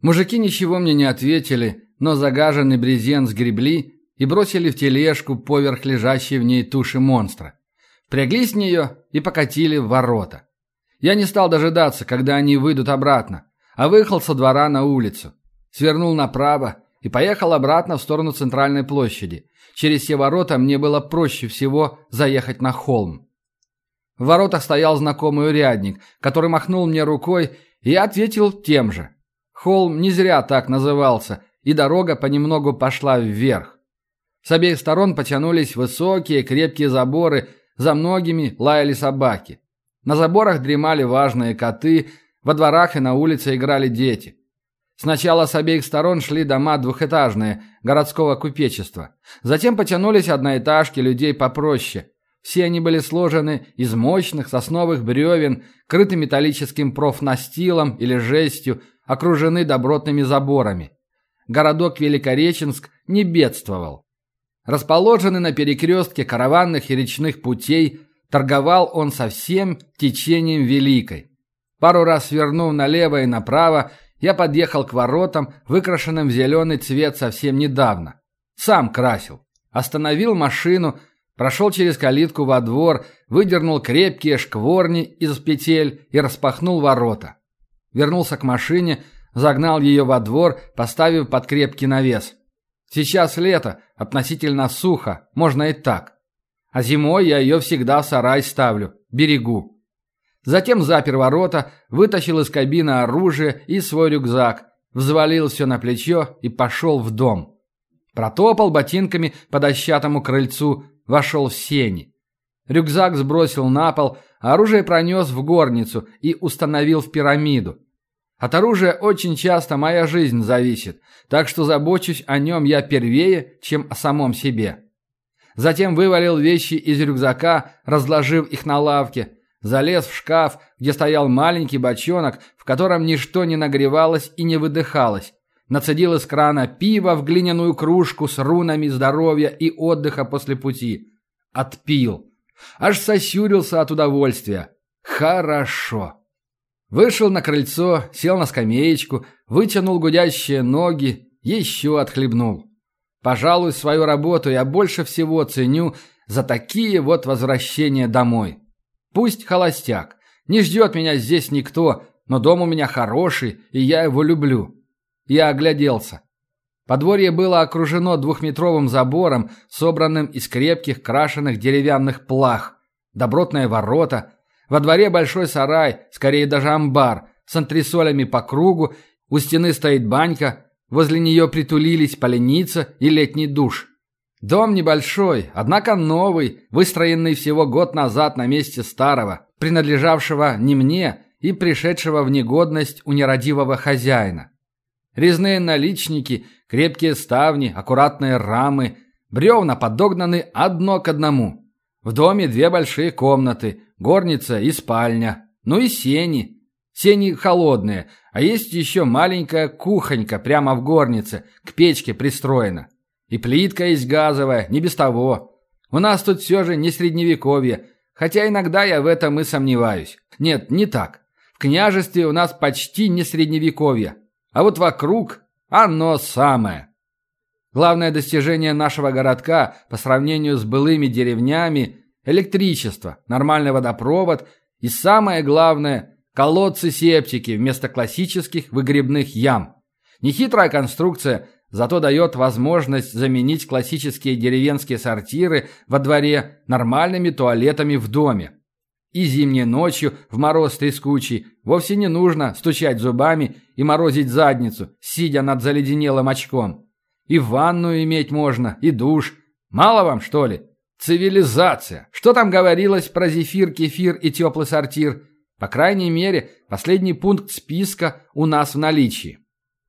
Мужики ничего мне не ответили, но загаженный брезент сгребли и бросили в тележку поверх лежащей в ней туши монстра. Впрягли с нее и покатили в ворота. Я не стал дожидаться, когда они выйдут обратно, а выехал со двора на улицу. Свернул направо и поехал обратно в сторону центральной площади. Через все ворота мне было проще всего заехать на холм. В воротах стоял знакомый урядник, который махнул мне рукой, и ответил тем же. Холм не зря так назывался, и дорога понемногу пошла вверх. С обеих сторон потянулись высокие крепкие заборы, за многими лаяли собаки. На заборах дремали важные коты, во дворах и на улице играли дети. Сначала с обеих сторон шли дома двухэтажные, городского купечества. Затем потянулись одноэтажки людей попроще. Все они были сложены из мощных сосновых бревен, крыты металлическим профнастилом или жестью, окружены добротными заборами. Городок Великореченск не бедствовал. Расположенный на перекрестке караванных и речных путей, торговал он со всем течением Великой. Пару раз свернув налево и направо, я подъехал к воротам, выкрашенным в зеленый цвет совсем недавно. Сам красил. Остановил машину, прошел через калитку во двор, выдернул крепкие шкворни из петель и распахнул ворота. Вернулся к машине, загнал ее во двор, поставив под крепкий навес. Сейчас лето, относительно сухо, можно и так. А зимой я ее всегда в сарай ставлю, берегу. Затем запер ворота, вытащил из кабины оружие и свой рюкзак, взвалил все на плечо и пошел в дом. Протопал ботинками по дощатому крыльцу, вошел в сени. Рюкзак сбросил на пол, оружие пронес в горницу и установил в пирамиду. От оружия очень часто моя жизнь зависит, так что забочусь о нем я первее, чем о самом себе. Затем вывалил вещи из рюкзака, разложив их на лавке, залез в шкаф, где стоял маленький бочонок, в котором ничто не нагревалось и не выдыхалось, нацедил из крана пиво в глиняную кружку с рунами здоровья и отдыха после пути. Отпил. Аж сосюрился от удовольствия. Хорошо. Вышел на крыльцо, сел на скамеечку, вытянул гудящие ноги, еще отхлебнул. Пожалуй, свою работу я больше всего ценю за такие вот возвращения домой. Пусть холостяк, не ждет меня здесь никто, но дом у меня хороший, и я его люблю. Я огляделся. Подворье было окружено двухметровым забором, собранным из крепких крашеных деревянных плах, добротные ворота – во дворе большой сарай, скорее даже амбар, с антресолями по кругу, у стены стоит банька, возле нее притулились поленица и летний душ. Дом небольшой, однако новый, выстроенный всего год назад на месте старого, принадлежавшего не мне и пришедшего в негодность у нерадивого хозяина. Резные наличники, крепкие ставни, аккуратные рамы, бревна подогнаны одно к одному. В доме две большие комнаты, горница и спальня. Ну и сени. Сени холодные, а есть еще маленькая кухонька прямо в горнице, к печке пристроена. И плитка есть газовая, не без того. У нас тут все же не средневековье, хотя иногда я в этом и сомневаюсь. Нет, не так. В княжестве у нас почти не средневековье, а вот вокруг оно самое. Главное достижение нашего городка по сравнению с былыми деревнями – электричество, нормальный водопровод и, самое главное, колодцы-септики вместо классических выгребных ям. Нехитрая конструкция, зато дает возможность заменить классические деревенские сортиры во дворе нормальными туалетами в доме. И зимней ночью в мороз трескучий вовсе не нужно стучать зубами и морозить задницу, сидя над заледенелым очком. И ванную иметь можно, и душ. Мало вам, что ли? Цивилизация. Что там говорилось про зефир, кефир и теплый сортир? По крайней мере, последний пункт списка у нас в наличии.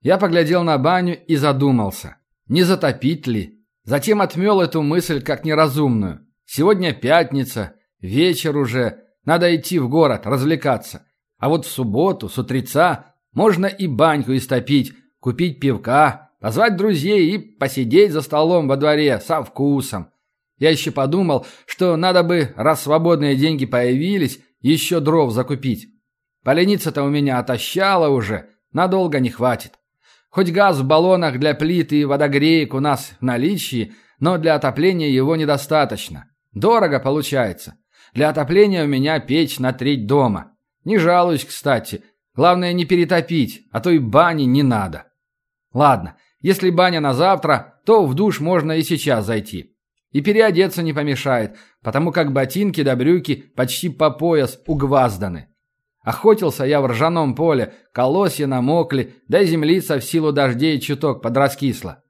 Я поглядел на баню и задумался. Не затопить ли? Затем отмел эту мысль как неразумную. Сегодня пятница, вечер уже, надо идти в город, развлекаться. А вот в субботу, с утреца, можно и баньку истопить, купить пивка, Позвать друзей и посидеть за столом во дворе со вкусом. Я еще подумал, что надо бы, раз свободные деньги появились, еще дров закупить. Поленица-то у меня отощала уже, надолго не хватит. Хоть газ в баллонах для плиты и водогреек у нас в наличии, но для отопления его недостаточно. Дорого получается. Для отопления у меня печь на треть дома. Не жалуюсь, кстати. Главное не перетопить, а то и бани не надо. Ладно, если баня на завтра, то в душ можно и сейчас зайти. И переодеться не помешает, потому как ботинки да брюки почти по пояс угвазданы. Охотился я в ржаном поле, колосья намокли, да и землица в силу дождей чуток подраскисла.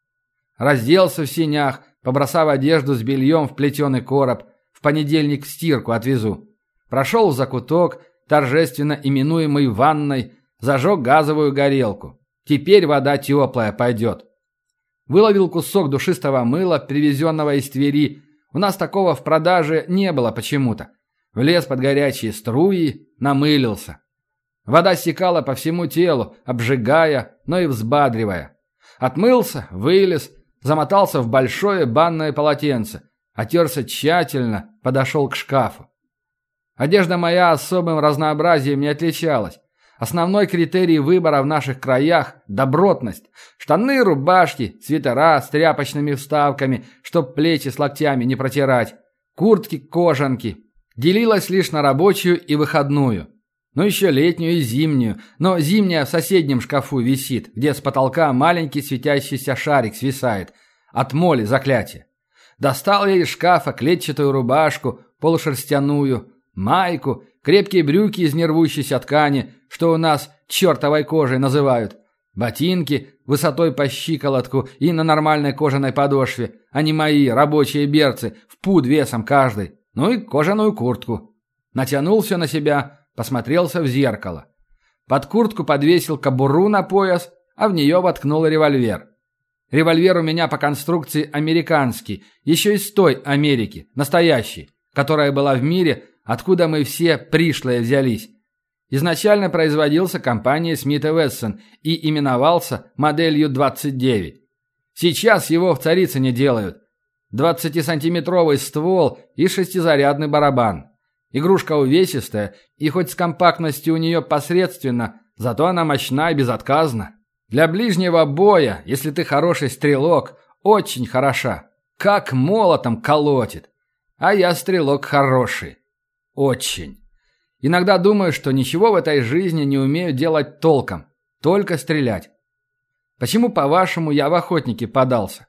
Разделся в синях, побросав одежду с бельем в плетеный короб, понедельник в стирку отвезу. Прошел в закуток, торжественно именуемый ванной, зажег газовую горелку. Теперь вода теплая пойдет. Выловил кусок душистого мыла, привезенного из Твери. У нас такого в продаже не было почему-то. Влез под горячие струи, намылился. Вода стекала по всему телу, обжигая, но и взбадривая. Отмылся, вылез, замотался в большое банное полотенце, отерся тщательно, подошел к шкафу. Одежда моя особым разнообразием не отличалась. Основной критерий выбора в наших краях – добротность. Штаны, рубашки, свитера с тряпочными вставками, чтоб плечи с локтями не протирать. Куртки, кожанки. Делилась лишь на рабочую и выходную. Ну еще летнюю и зимнюю. Но зимняя в соседнем шкафу висит, где с потолка маленький светящийся шарик свисает. От моли заклятие. Достал я из шкафа клетчатую рубашку, полушерстяную, майку, крепкие брюки из нервущейся ткани, что у нас чертовой кожей называют, ботинки высотой по щиколотку и на нормальной кожаной подошве, а не мои рабочие берцы в пуд весом каждый, ну и кожаную куртку. Натянул все на себя, посмотрелся в зеркало. Под куртку подвесил кобуру на пояс, а в нее воткнул револьвер. Револьвер у меня по конструкции американский, еще из той Америки, настоящий, которая была в мире откуда мы все пришлые взялись. Изначально производился компанией Смит Вессон и именовался моделью 29. Сейчас его в Царицыне делают. 20-сантиметровый ствол и шестизарядный барабан. Игрушка увесистая, и хоть с компактностью у нее посредственно, зато она мощна и безотказна. Для ближнего боя, если ты хороший стрелок, очень хороша. Как молотом колотит. А я стрелок хороший. Очень. Иногда думаю, что ничего в этой жизни не умею делать толком. Только стрелять. Почему, по-вашему, я в охотники подался?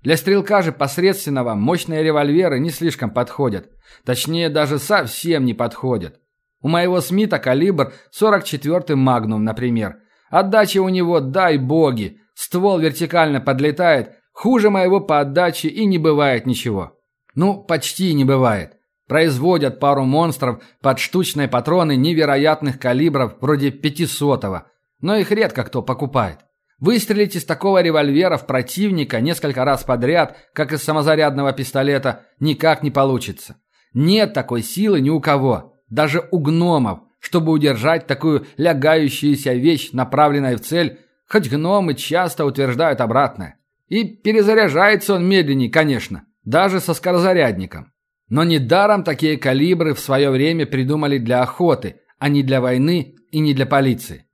Для стрелка же посредственного мощные револьверы не слишком подходят. Точнее, даже совсем не подходят. У моего Смита калибр 44-й Магнум, например. Отдача у него, дай боги. Ствол вертикально подлетает. Хуже моего по отдаче и не бывает ничего. Ну, почти не бывает. Производят пару монстров под штучные патроны невероятных калибров вроде 500-го, но их редко кто покупает. Выстрелить из такого револьвера в противника несколько раз подряд, как из самозарядного пистолета, никак не получится. Нет такой силы ни у кого, даже у гномов, чтобы удержать такую лягающуюся вещь, направленную в цель, хоть гномы часто утверждают обратное. И перезаряжается он медленнее, конечно, даже со скорозарядником. Но недаром такие калибры в свое время придумали для охоты, а не для войны и не для полиции.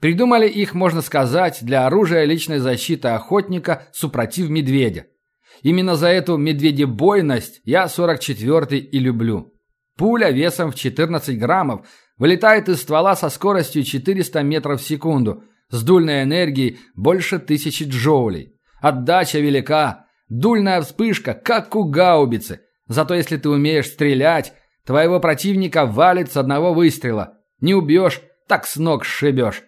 Придумали их, можно сказать, для оружия личной защиты охотника супротив медведя. Именно за эту медведебойность я 44-й и люблю. Пуля весом в 14 граммов вылетает из ствола со скоростью 400 метров в секунду, с дульной энергией больше тысячи джоулей. Отдача велика, дульная вспышка, как у гаубицы – Зато если ты умеешь стрелять, твоего противника валит с одного выстрела. Не убьешь, так с ног сшибешь.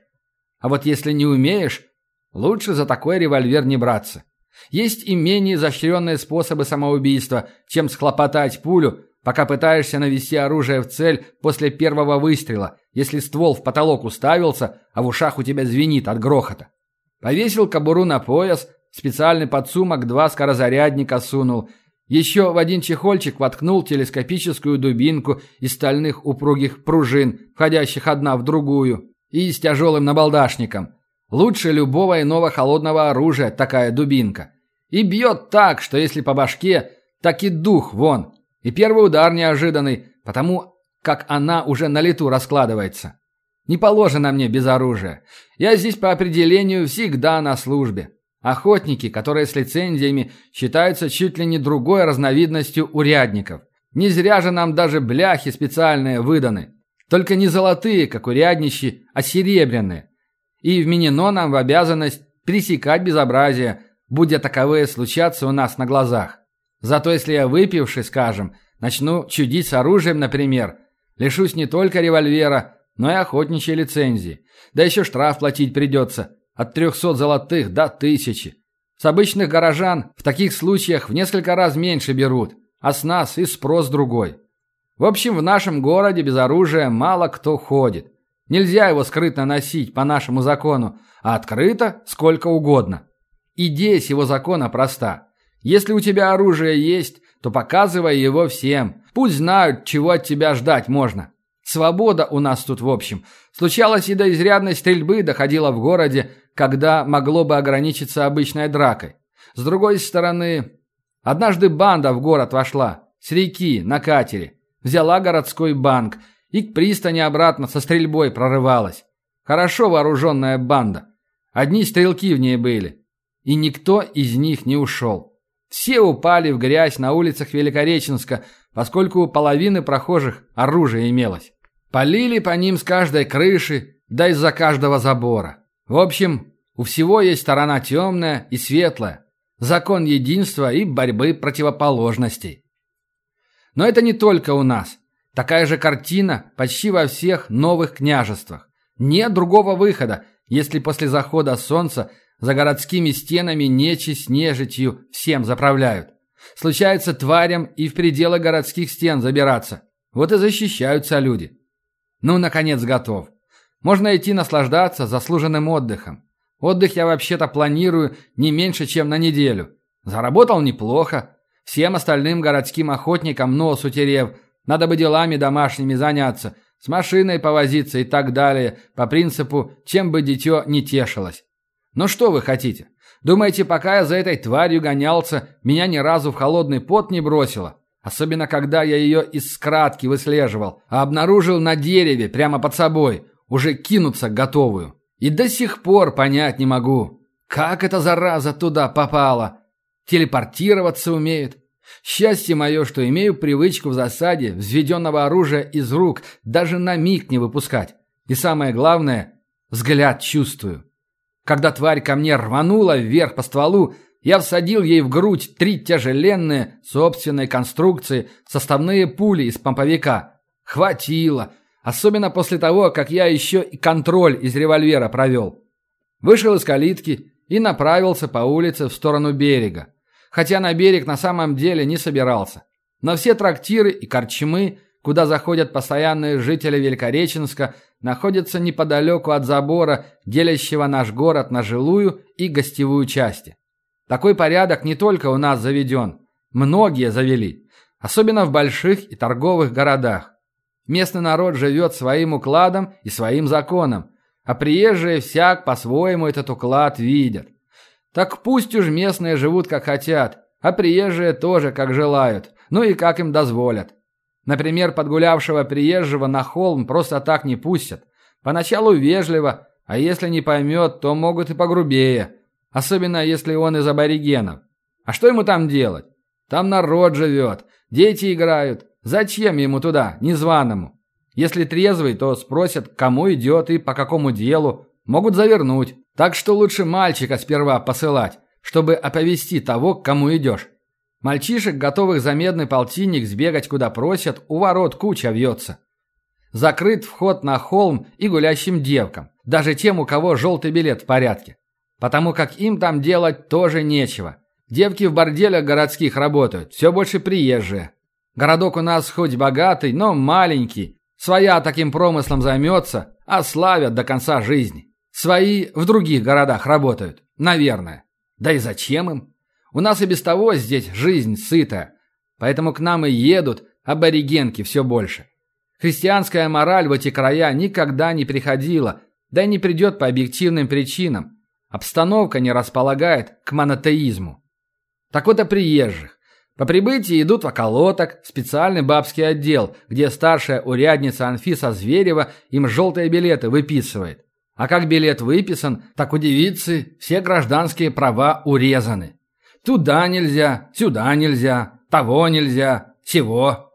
А вот если не умеешь, лучше за такой револьвер не браться. Есть и менее изощренные способы самоубийства, чем схлопотать пулю, пока пытаешься навести оружие в цель после первого выстрела, если ствол в потолок уставился, а в ушах у тебя звенит от грохота. Повесил кобуру на пояс, специальный подсумок два скорозарядника сунул – еще в один чехольчик воткнул телескопическую дубинку из стальных упругих пружин, входящих одна в другую, и с тяжелым набалдашником. Лучше любого иного холодного оружия такая дубинка. И бьет так, что если по башке, так и дух вон. И первый удар неожиданный, потому как она уже на лету раскладывается. Не положено мне без оружия. Я здесь по определению всегда на службе. Охотники, которые с лицензиями, считаются чуть ли не другой разновидностью урядников. Не зря же нам даже бляхи специальные выданы. Только не золотые, как урядничьи, а серебряные. И вменено нам в обязанность пресекать безобразие, будь таковые случаться у нас на глазах. Зато если я выпивший, скажем, начну чудить с оружием, например, лишусь не только револьвера, но и охотничьей лицензии. Да еще штраф платить придется, от 300 золотых до тысячи. С обычных горожан в таких случаях в несколько раз меньше берут, а с нас и спрос другой. В общем, в нашем городе без оружия мало кто ходит. Нельзя его скрытно носить по нашему закону, а открыто сколько угодно. Идея сего закона проста. Если у тебя оружие есть, то показывай его всем. Пусть знают, чего от тебя ждать можно. Свобода у нас тут в общем. Случалось и до изрядной стрельбы доходило в городе, когда могло бы ограничиться обычной дракой. С другой стороны, однажды банда в город вошла, с реки, на катере, взяла городской банк и к пристани обратно со стрельбой прорывалась. Хорошо вооруженная банда. Одни стрелки в ней были. И никто из них не ушел. Все упали в грязь на улицах Великореченска, поскольку у половины прохожих оружие имелось. Полили по ним с каждой крыши, да из-за каждого забора. В общем, у всего есть сторона темная и светлая. Закон единства и борьбы противоположностей. Но это не только у нас. Такая же картина почти во всех новых княжествах. Нет другого выхода, если после захода солнца за городскими стенами нечисть нежитью всем заправляют. Случается тварям и в пределы городских стен забираться. Вот и защищаются люди. Ну, наконец, готов. Можно идти наслаждаться заслуженным отдыхом. Отдых я вообще-то планирую не меньше, чем на неделю. Заработал неплохо. Всем остальным городским охотникам нос утерев. Надо бы делами домашними заняться, с машиной повозиться и так далее, по принципу, чем бы дитё не тешилось. Но что вы хотите? Думаете, пока я за этой тварью гонялся, меня ни разу в холодный пот не бросило? Особенно, когда я ее из скратки выслеживал, а обнаружил на дереве прямо под собой – уже кинуться готовую. И до сих пор понять не могу, как эта зараза туда попала. Телепортироваться умеет. Счастье мое, что имею привычку в засаде взведенного оружия из рук даже на миг не выпускать. И самое главное, взгляд чувствую. Когда тварь ко мне рванула вверх по стволу, я всадил ей в грудь три тяжеленные, собственной конструкции, составные пули из помповика. Хватило. Особенно после того, как я еще и контроль из револьвера провел. Вышел из калитки и направился по улице в сторону берега. Хотя на берег на самом деле не собирался. Но все трактиры и корчмы, куда заходят постоянные жители Великореченска, находятся неподалеку от забора, делящего наш город на жилую и гостевую части. Такой порядок не только у нас заведен. Многие завели. Особенно в больших и торговых городах. Местный народ живет своим укладом и своим законом, а приезжие всяк по-своему этот уклад видят. Так пусть уж местные живут как хотят, а приезжие тоже как желают, ну и как им дозволят. Например, подгулявшего приезжего на холм просто так не пустят. Поначалу вежливо, а если не поймет, то могут и погрубее. Особенно, если он из аборигенов. А что ему там делать? Там народ живет, дети играют, Зачем ему туда, незваному? Если трезвый, то спросят, кому идет и по какому делу. Могут завернуть. Так что лучше мальчика сперва посылать, чтобы оповести того, к кому идешь. Мальчишек, готовых за медный полтинник сбегать куда просят, у ворот куча вьется. Закрыт вход на холм и гулящим девкам, даже тем, у кого желтый билет в порядке. Потому как им там делать тоже нечего. Девки в борделях городских работают, все больше приезжие. Городок у нас хоть богатый, но маленький. Своя таким промыслом займется, а славят до конца жизни. Свои в других городах работают, наверное. Да и зачем им? У нас и без того здесь жизнь сытая. Поэтому к нам и едут аборигенки все больше. Христианская мораль в эти края никогда не приходила, да и не придет по объективным причинам. Обстановка не располагает к монотеизму. Так вот о приезжих. По прибытии идут в околоток, в специальный бабский отдел, где старшая урядница Анфиса Зверева им желтые билеты выписывает. А как билет выписан, так у девицы все гражданские права урезаны. Туда нельзя, сюда нельзя, того нельзя, всего.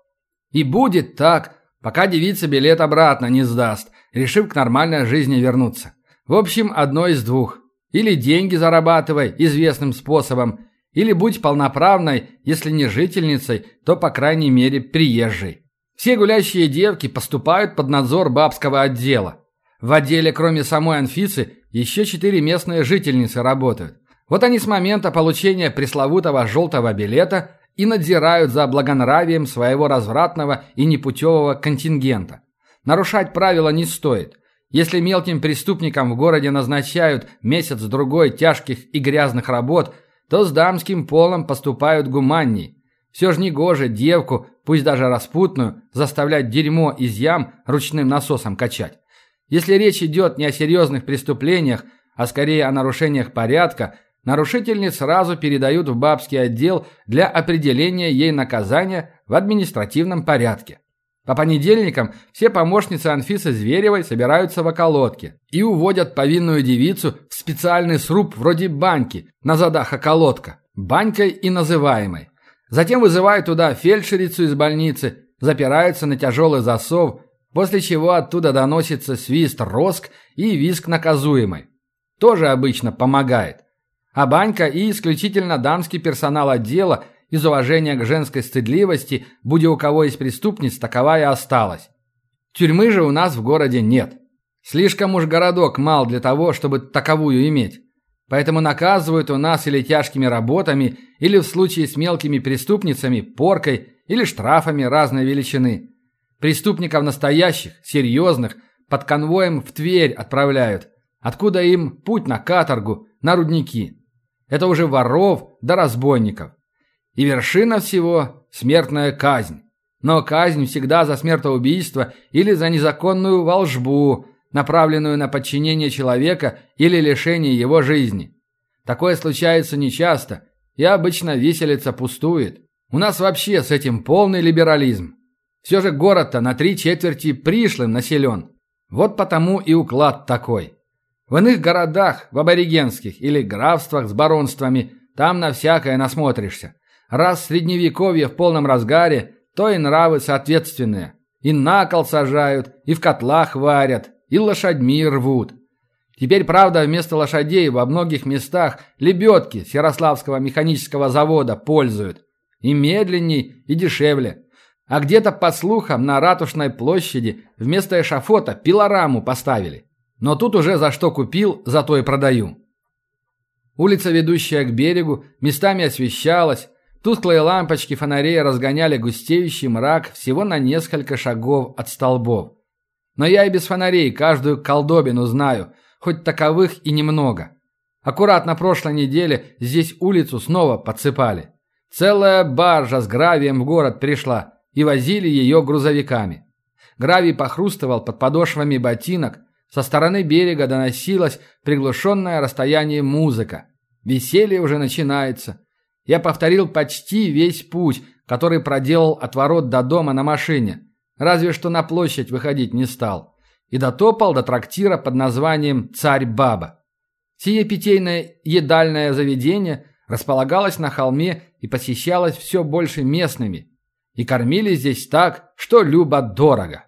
И будет так, пока девица билет обратно не сдаст, решив к нормальной жизни вернуться. В общем, одно из двух. Или деньги зарабатывай известным способом, или будь полноправной, если не жительницей, то, по крайней мере, приезжей. Все гулящие девки поступают под надзор бабского отдела. В отделе, кроме самой Анфисы, еще четыре местные жительницы работают. Вот они с момента получения пресловутого желтого билета и надзирают за благонравием своего развратного и непутевого контингента. Нарушать правила не стоит. Если мелким преступникам в городе назначают месяц-другой тяжких и грязных работ – то с дамским полом поступают гуманней. Все же не гоже девку, пусть даже распутную, заставлять дерьмо из ям ручным насосом качать. Если речь идет не о серьезных преступлениях, а скорее о нарушениях порядка, нарушительниц сразу передают в бабский отдел для определения ей наказания в административном порядке. По понедельникам все помощницы Анфисы Зверевой собираются в околотке и уводят повинную девицу в специальный сруб вроде баньки на задах околотка, банькой и называемой. Затем вызывают туда фельдшерицу из больницы, запираются на тяжелый засов, после чего оттуда доносится свист роск и виск наказуемой. Тоже обычно помогает. А банька и исключительно дамский персонал отдела – из уважения к женской стыдливости, будь у кого из преступниц, таковая осталась. Тюрьмы же у нас в городе нет. Слишком уж городок мал для того, чтобы таковую иметь. Поэтому наказывают у нас или тяжкими работами, или в случае с мелкими преступницами поркой или штрафами разной величины. Преступников настоящих, серьезных, под конвоем в Тверь отправляют, откуда им путь на каторгу, на рудники. Это уже воров да разбойников. И вершина всего – смертная казнь. Но казнь всегда за смертоубийство или за незаконную волжбу, направленную на подчинение человека или лишение его жизни. Такое случается нечасто, и обычно виселица пустует. У нас вообще с этим полный либерализм. Все же город-то на три четверти пришлым населен. Вот потому и уклад такой. В иных городах, в аборигенских или графствах с баронствами, там на всякое насмотришься. Раз средневековье в полном разгаре, то и нравы соответственные. И на кол сажают, и в котлах варят, и лошадьми рвут. Теперь, правда, вместо лошадей во многих местах лебедки с Ярославского механического завода пользуют. И медленней, и дешевле. А где-то, по слухам, на Ратушной площади вместо эшафота пилораму поставили. Но тут уже за что купил, за то и продаю. Улица, ведущая к берегу, местами освещалась, Тусклые лампочки фонарей разгоняли густеющий мрак всего на несколько шагов от столбов. Но я и без фонарей каждую колдобину знаю, хоть таковых и немного. Аккуратно прошлой неделе здесь улицу снова подсыпали. Целая баржа с гравием в город пришла, и возили ее грузовиками. Гравий похрустывал под подошвами ботинок, со стороны берега доносилась приглушенная расстояние музыка. Веселье уже начинается. Я повторил почти весь путь, который проделал от ворот до дома на машине. Разве что на площадь выходить не стал. И дотопал до трактира под названием «Царь-баба». Сие питейное едальное заведение располагалось на холме и посещалось все больше местными. И кормили здесь так, что любо-дорого.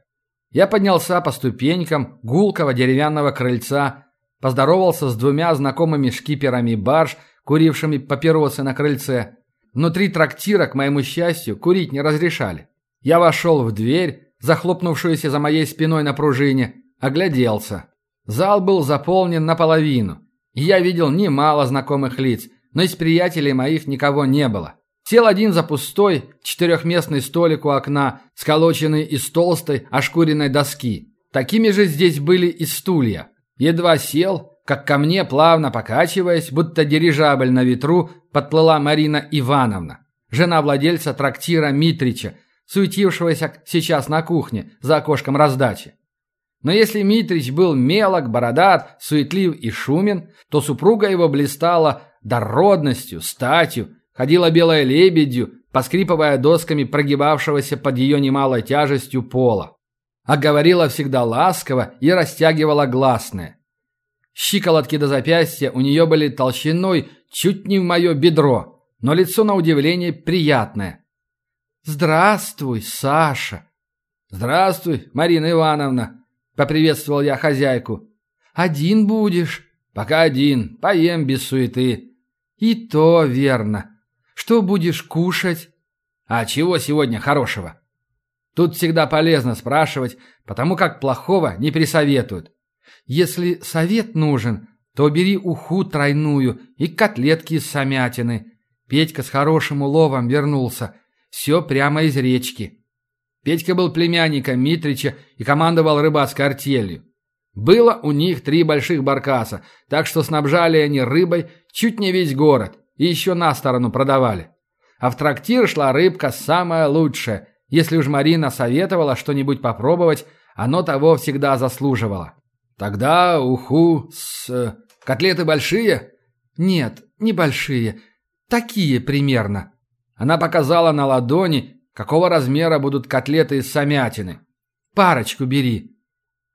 Я поднялся по ступенькам гулкого деревянного крыльца, поздоровался с двумя знакомыми шкиперами барж – курившими папиросы на крыльце. Внутри трактира, к моему счастью, курить не разрешали. Я вошел в дверь, захлопнувшуюся за моей спиной на пружине, огляделся. Зал был заполнен наполовину, и я видел немало знакомых лиц, но из приятелей моих никого не было. Сел один за пустой, четырехместный столик у окна, сколоченный из толстой, ошкуренной доски. Такими же здесь были и стулья. Едва сел, как ко мне, плавно покачиваясь, будто дирижабль на ветру, подплыла Марина Ивановна, жена владельца трактира Митрича, суетившегося сейчас на кухне за окошком раздачи. Но если Митрич был мелок, бородат, суетлив и шумен, то супруга его блистала дородностью, статью, ходила белой лебедью, поскрипывая досками прогибавшегося под ее немалой тяжестью пола. А говорила всегда ласково и растягивала гласные. Щиколотки до запястья у нее были толщиной чуть не в мое бедро, но лицо на удивление приятное. «Здравствуй, Саша!» «Здравствуй, Марина Ивановна!» — поприветствовал я хозяйку. «Один будешь?» «Пока один. Поем без суеты». «И то верно. Что будешь кушать?» «А чего сегодня хорошего?» Тут всегда полезно спрашивать, потому как плохого не присоветуют. Если совет нужен, то бери уху тройную и котлетки из самятины. Петька с хорошим уловом вернулся. Все прямо из речки. Петька был племянником Митрича и командовал рыбацкой артелью. Было у них три больших баркаса, так что снабжали они рыбой чуть не весь город и еще на сторону продавали. А в трактир шла рыбка самая лучшая. Если уж Марина советовала что-нибудь попробовать, оно того всегда заслуживало. Тогда уху с... Э, котлеты большие? Нет, небольшие. Такие примерно. Она показала на ладони, какого размера будут котлеты из самятины. Парочку бери.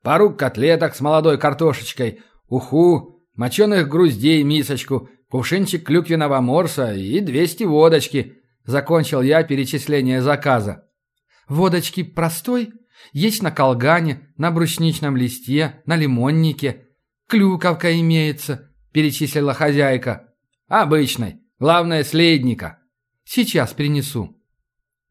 Пару котлеток с молодой картошечкой, уху, моченых груздей мисочку, кувшинчик клюквенного морса и 200 водочки. Закончил я перечисление заказа. Водочки простой? Есть на колгане, на брусничном листе, на лимоннике. Клюковка имеется, перечислила хозяйка. Обычной, главное, следника. Сейчас принесу.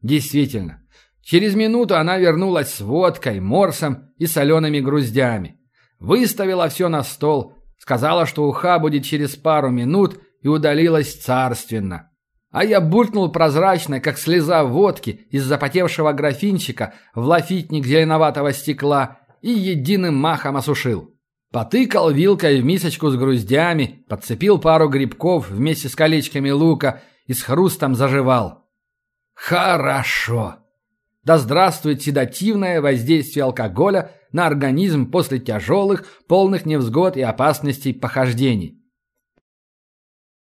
Действительно, через минуту она вернулась с водкой, морсом и солеными груздями. Выставила все на стол, сказала, что уха будет через пару минут и удалилась царственно. А я буркнул прозрачно, как слеза водки из запотевшего графинчика в лафитник зеленоватого стекла и единым махом осушил. Потыкал вилкой в мисочку с груздями, подцепил пару грибков вместе с колечками лука и с хрустом заживал. Хорошо. Да здравствует седативное воздействие алкоголя на организм после тяжелых, полных невзгод и опасностей похождений.